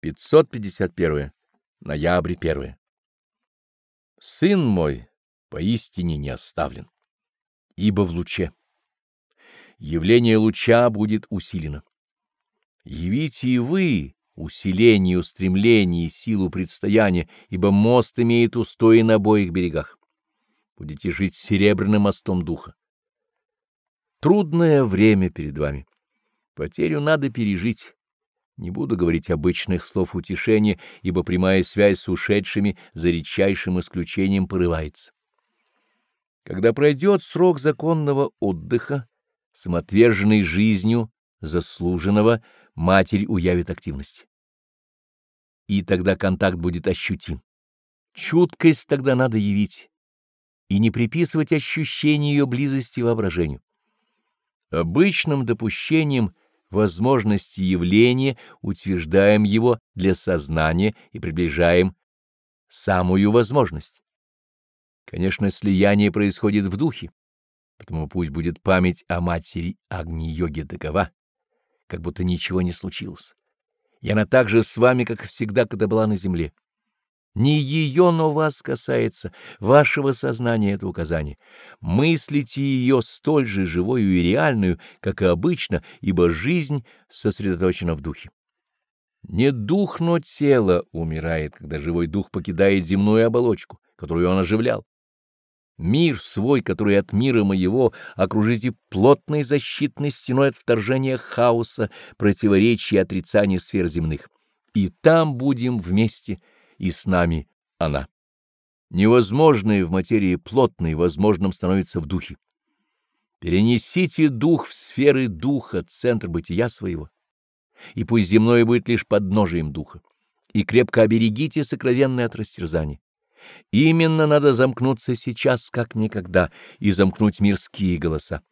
551. Ноябрь 1. Сын мой поистине не оставлен, ибо в луче. Явление луча будет усилено. Явите и вы усиление устремлений и силу предстояния, ибо мост имеет устои на обоих берегах. Будете жить серебряным мостом духа. Трудное время перед вами. Потерю надо пережить не буду говорить обычных слов утешения, ибо прямая связь с ушедшими за редчайшим исключением порывается. Когда пройдет срок законного отдыха, самоотверженной жизнью заслуженного, матерь уявит активность. И тогда контакт будет ощутим. Чуткость тогда надо явить и не приписывать ощущение ее близости воображению. Обычным допущением возможности явления, утверждаем его для сознания и приближаем самую возможность. Конечно, слияние происходит в духе, потому пусть будет память о матери Агни-йоге такова, как будто ничего не случилось. И она так же с вами, как всегда, когда была на земле. Не ее, но вас касается, вашего сознания это указание. Мыслите ее столь же живою и реальную, как и обычно, ибо жизнь сосредоточена в духе. Не дух, но тело умирает, когда живой дух покидает земную оболочку, которую он оживлял. Мир свой, который от мира моего, окружите плотной защитной стеной от вторжения хаоса, противоречия и отрицания сфер земных. И там будем вместе — и с нами она. Невозможное в материи плотной возможным становится в духе. Перенесите дух в сферы духа, центр бытия своего, и пусть земное будет лишь подножием духа, и крепко оберегите сокровенное от растерзания. Именно надо замкнуться сейчас, как никогда, и замкнуть мирские голоса.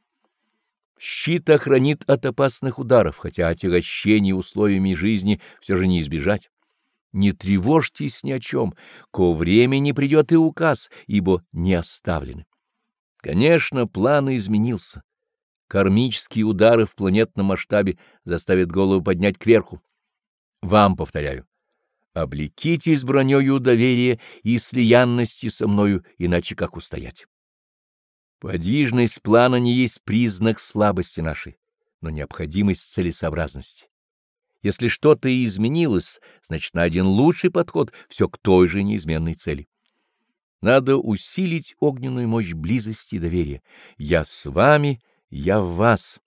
Щит охранит от опасных ударов, хотя отягощение условиями жизни все же не избежать. Не тревожьтесь ни о чем, ко времени придет и указ, ибо не оставлены. Конечно, план изменился. Кармические удары в планетном масштабе заставят голову поднять кверху. Вам повторяю, облекитесь бронёю доверия и слиянности со мною, иначе как устоять? Подвижность плана не есть признак слабости нашей, но необходимость целесообразности. Если что-то и изменилось, значит, найден лучший подход, все к той же неизменной цели. Надо усилить огненную мощь близости и доверия. Я с вами, я в вас.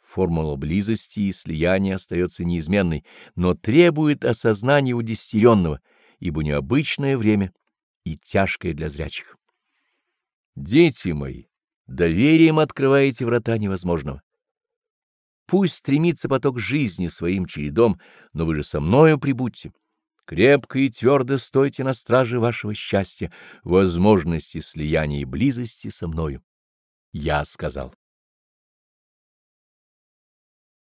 Формула близости и слияния остается неизменной, но требует осознания удестеренного, ибо необычное время и тяжкое для зрячих. Дети мои, доверием открываете врата невозможного. Пусть стремится поток жизни своим чередом, но вы же со мною прибудьте. Крепко и твердо стойте на страже вашего счастья, возможности слияния и близости со мною. Я сказал.